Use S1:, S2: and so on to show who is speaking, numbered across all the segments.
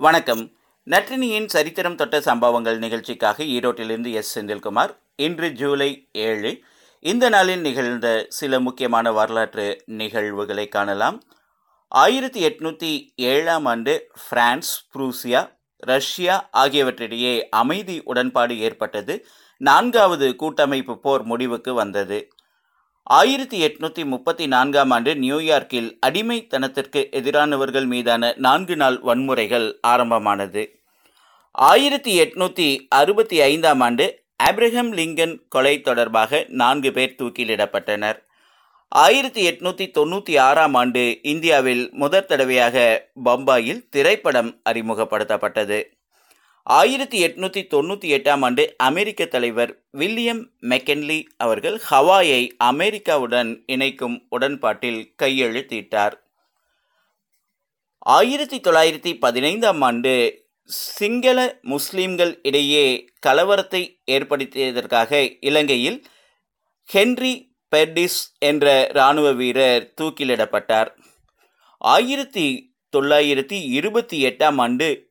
S1: வணக்கம். நற்றினியின் சரித்திரம் தொட்ட சம்பவங்கள் நிகழ்ச்சிக்காக ஈரோட்டிலிருந்து எஸ். செந்தில்குமார். இன்று ஜூலை ஏழு. இந்த நாளில் நிகழ்ந்த சில முக்கியமான வரலாற்று நிகழ்வுகளை காணலாம். ஆயிரத்தி எட்நூற்றி ஏழாம் ஆண்டு பிரான்ஸ் புரூசியா ரஷ்யா ஆகியவற்றிடையே அமைதி உடன்பாடு ஏற்பட்டது. நான்காவது கூட்டமைப்பு போர் முடிவுக்கு வந்தது. ஆயிரத்தி எட்நூத்தி முப்பத்தி நான்காம் ஆண்டு நியூயார்க்கில் அடிமைத்தனத்திற்கு எதிரானவர்கள் மீதான நான்கு நாள் வன்முறைகள் ஆரம்பமானது. ஆயிரத்தி எட்நூத்தி அறுபத்தி ஐந்தாம் ஆண்டு ஆப்ரஹாம் லிங்கன் கொலை தொடர்பாக நான்கு பேர் தூக்கிலிடப்பட்டனர். ஆயிரத்தி எட்நூத்தி தொண்ணூற்றி ஆறாம் ஆண்டு இந்தியாவில் முதற் தடவையாக பம்பாயில் திரைப்படம் அறிமுகப்படுத்தப்பட்டது. ஆயிரத்தி எட்நூத்தி தொண்ணூற்றி எட்டாம் ஆண்டு அமெரிக்க தலைவர் வில்லியம் மெக்கன்லி அவர்கள் ஹவாயை அமெரிக்காவுடன் இணைக்கும் உடன்பாட்டில் கையெழுத்திட்டார். ஆயிரத்தி தொள்ளாயிரத்தி பதினைந்தாம் ஆண்டு சிங்கள முஸ்லிம்கள் இடையே கலவரத்தை ஏற்படுத்தியதற்காக இலங்கையில் ஹென்றி பெர்டிஸ் என்ற இராணுவ வீரர் தூக்கிலிடப்பட்டார். ஆயிரத்தி தொள்ளாயிரத்தி இருபத்தி எட்டாம் ஆண்டு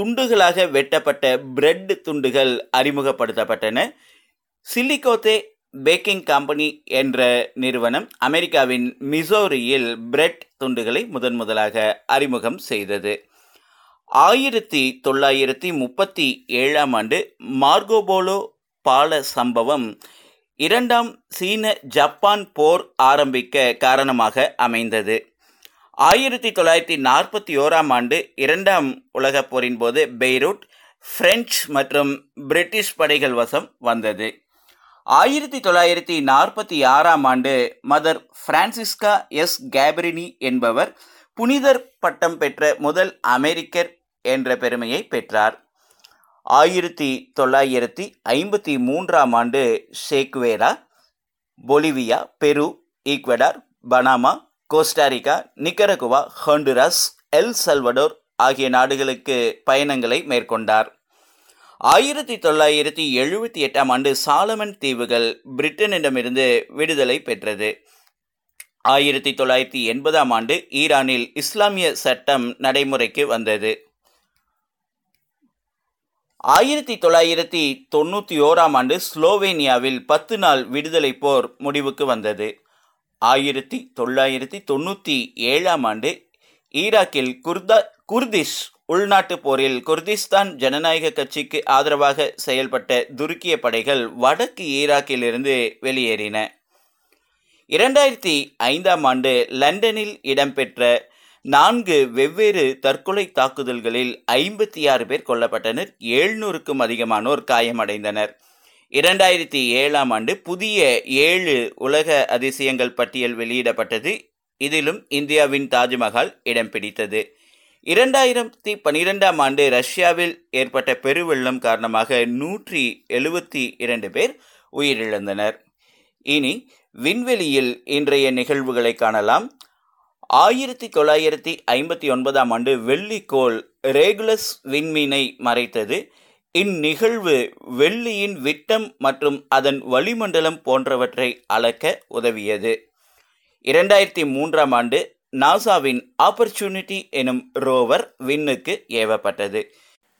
S1: துண்டுகளாக வெட்டப்பட்ட பிரெட் துண்டுகள் அறிமுகப்படுத்தப்பட்டன. சில்லிகோத்தே பேக்கிங் கம்பெனி என்ற நிறுவனம் அமெரிக்காவின் மிசோரியில் பிரெட் துண்டுகளை முதன் முதலாக அறிமுகம் செய்தது. ஆயிரத்தி தொள்ளாயிரத்தி முப்பத்தி ஏழாம் ஆண்டு மார்கோபோலோ பால சம்பவம் இரண்டாம் சீன ஜப்பான் போர் ஆரம்பிக்க காரணமாக அமைந்தது. ஆயிரத்தி தொள்ளாயிரத்தி நாற்பத்தி ஓராம் ஆண்டு இரண்டாம் உலகப் போரின் போது பெய்ரூட் பிரெஞ்சு மற்றும் பிரிட்டிஷ் படைகள் வசம் வந்தது. ஆயிரத்தி தொள்ளாயிரத்தி நாற்பத்தி ஆறாம் ஆண்டு மதர் பிரான்சிஸ்கா எஸ். கேப்ரினி என்பவர் புனிதர் பட்டம் பெற்ற முதல் அமெரிக்கர் என்ற பெருமையை பெற்றார். ஆயிரத்தி தொள்ளாயிரத்தி ஐம்பத்தி மூன்றாம் ஆண்டு Che Guevara Bolivia Peru Ecuador Panama Costa Rica Nicaragua Honduras El Salvador ஆகிய நாடுகளுக்கு பயணங்களை மேற்கொண்டார். ஆயிரத்தி தொள்ளாயிரத்தி எழுபத்தி எட்டாம் ஆண்டு சாலமன் தீவுகள் பிரிட்டனிடமிருந்து விடுதலை பெற்றது. ஆயிரத்தி தொள்ளாயிரத்தி எண்பதாம் ஆண்டு ஈரானில் இஸ்லாமிய சட்டம் நடைமுறைக்கு வந்தது. ஆயிரத்தி தொள்ளாயிரத்தி தொண்ணூற்றி ஓராம் ஆண்டு ஸ்லோவேனியாவில் பத்து நாள் விடுதலை போர் முடிவுக்கு வந்தது. ஆயிரத்தி தொள்ளாயிரத்தி தொண்ணூற்றி ஏழாம் ஆண்டு ஈராக்கில் குர்தா குர்திஷ் உள்நாட்டு போரில் குர்திஸ்தான் ஜனநாயக கட்சிக்கு ஆதரவாக செயல்பட்ட துருக்கிய படைகள் வடக்கு ஈராக்கிலிருந்து வெளியேறின. இரண்டாயிரத்தி ஐந்தாம் ஆண்டு லண்டனில் இடம்பெற்ற நான்கு வெவ்வேறு தற்கொலை தாக்குதல்களில் ஐம்பத்தி ஆறு பேர் கொல்லப்பட்டனர் எழுநூறுக்கும் அதிகமானோர் காயமடைந்தனர். இரண்டாயிரத்தி ஏழாம் ஆண்டு புதிய ஏழு உலக அதிசயங்கள் பட்டியல் வெளியிடப்பட்டது. இதிலும் இந்தியாவின் தாஜ்மஹால் இடம் பிடித்தது. இரண்டாயிரத்தி பனிரெண்டாம் ஆண்டு ரஷ்யாவில் ஏற்பட்ட பெருவெள்ளம் காரணமாக நூற்றி எழுபத்தி இரண்டு பேர் உயிரிழந்தனர். இனி விண்வெளியில் இன்றைய நிகழ்வுகளை காணலாம். ஆயிரத்தி தொள்ளாயிரத்தி ஐம்பத்தி ஒன்பதாம் ஆண்டு வெள்ளிக்கோள் ரேகுலஸ் விண்மீனை மறைத்தது. இந்நிகழ்வு வெள்ளியின் விட்டம் மற்றும் அதன் வளிமண்டலம் போன்றவற்றை அளக்க உதவியது. இரண்டாயிரத்தி மூன்றாம் ஆண்டு நாசாவின் ஆப்பர்ச்சுனிட்டி எனும் ரோவர் விண்ணுக்கு ஏவப்பட்டது.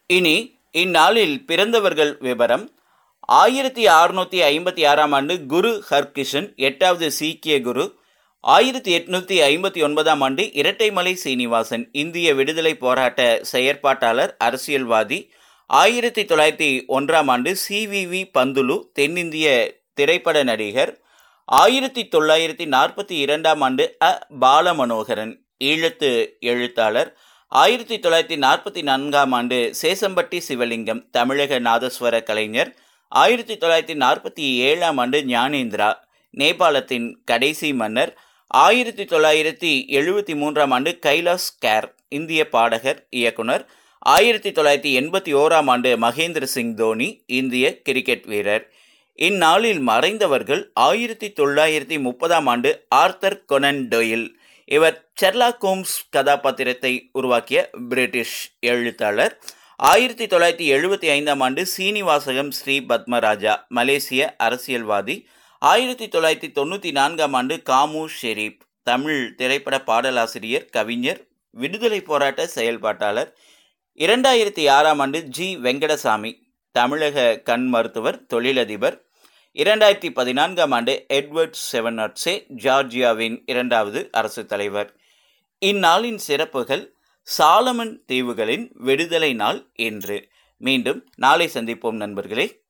S1: இனி இந்நாளில் பிறந்தவர்கள் விவரம். ஆயிரத்தி அறுநூத்தி ஐம்பத்தி ஆறாம் ஆண்டு குரு ஹர்கிஷன் எட்டாவது சீக்கிய குரு. ஆயிரத்தி எட்நூத்தி ஐம்பத்தி ஒன்பதாம் ஆண்டு இரட்டைமலை சீனிவாசன் இந்திய விடுதலை போராட்ட செயற்பாட்டாளர் அரசியல்வாதி. ஆயிரத்தி தொள்ளாயிரத்தி ஒன்றாம் ஆண்டு சிவிவி பந்துலு தென்னிந்திய திரைப்பட நடிகர். ஆயிரத்தி தொள்ளாயிரத்தி நாற்பத்தி இரண்டாம் ஆண்டு அ. பாலமனோகரன் ஈழத்து எழுத்தாளர். ஆயிரத்தி தொள்ளாயிரத்தி நாற்பத்தி நான்காம் ஆண்டு சேசம்பட்டி சிவலிங்கம் தமிழக நாதஸ்வர கலைஞர். ஆயிரத்தி தொள்ளாயிரத்தி நாற்பத்தி ஏழாம் ஆண்டு ஞானேந்திரா நேபாளத்தின் கடைசி மன்னர். ஆயிரத்தி தொள்ளாயிரத்தி எழுபத்தி மூன்றாம் ஆண்டு கைலாஸ் கேர் இந்திய பாடகர் இயக்குனர். ஆயிரத்தி தொள்ளாயிரத்தி எண்பத்தி ஓராம் ஆண்டு மகேந்திர சிங் தோனி இந்திய கிரிக்கெட் வீரர். இந்நாளில் மறைந்தவர்கள் ஆயிரத்தி தொள்ளாயிரத்தி முப்பதாம் ஆண்டு ஆர்த்தர் கொனன் டொயில். இவர் செர்லா கோம்ஸ் கதாபாத்திரத்தை உருவாக்கிய பிரிட்டிஷ் எழுத்தாளர். ஆயிரத்தி தொள்ளாயிரத்தி எழுபத்தி ஐந்தாம் ஆண்டு சீனிவாசகம் ஸ்ரீ பத்மராஜா மலேசிய அரசியல்வாதி. ஆயிரத்தி தொள்ளாயிரத்தி தொண்ணூற்றி நான்காம் ஆண்டு காமு ஷெரீப் தமிழ் திரைப்பட பாடலாசிரியர் கவிஞர் விடுதலை போராட்ட செயல்பாட்டாளர். இரண்டாயிரத்தி ஆறாம் ஆண்டு ஜி. வெங்கடசாமி தமிழக கண் மருத்துவர் தொழிலதிபர். இரண்டாயிரத்தி பதினான்காம் ஆண்டு எட்வர்ட் செவனட்ஸே ஜார்ஜியாவின் இரண்டாவது அரசு தலைவர். இந்நாளின் சிறப்புகள் சாலமன் தீவுகளின் விடுதலை நாள் என்று. மீண்டும் நாளை சந்திப்போம் நண்பர்களே.